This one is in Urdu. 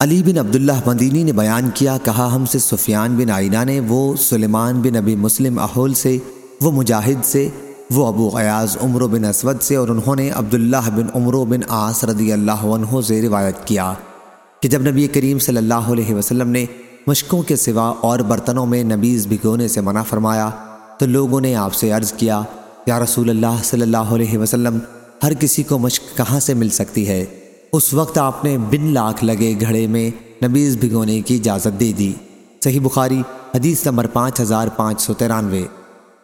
علی بن عبداللہ مدینی نے بیان کیا، کہا، ہم سے سفیان بن آئینہ نے، وہ سلیمان بن ابی مسلم احول سے، وہ مجاہد سے، وہ ابو غیاز عمر بن اسود سے، اور انہوں نے عبداللہ بن عمر بن آس رضی اللہ عنہ سے روایت کیا کہ جب نبی کریم صلی اللہ علیہ وسلم نے مشکوں کے سوا اور برتنوں میں نبیز بھگونے سے منع فرمایا تو لوگوں نے آپ سے عرض کیا، یا رسول اللہ صلی اللہ علیہ وسلم، ہر کسی کو مشک کہاں سے مل سکتی ہے؟ اس وقت آپ نے بن لاکھ لگے گھڑے میں نبیز بھگونے کی اجازت دے دی۔ صحیح بخاری، حدیث نمبر پانچ ہزار پانچ سو ترانوے۔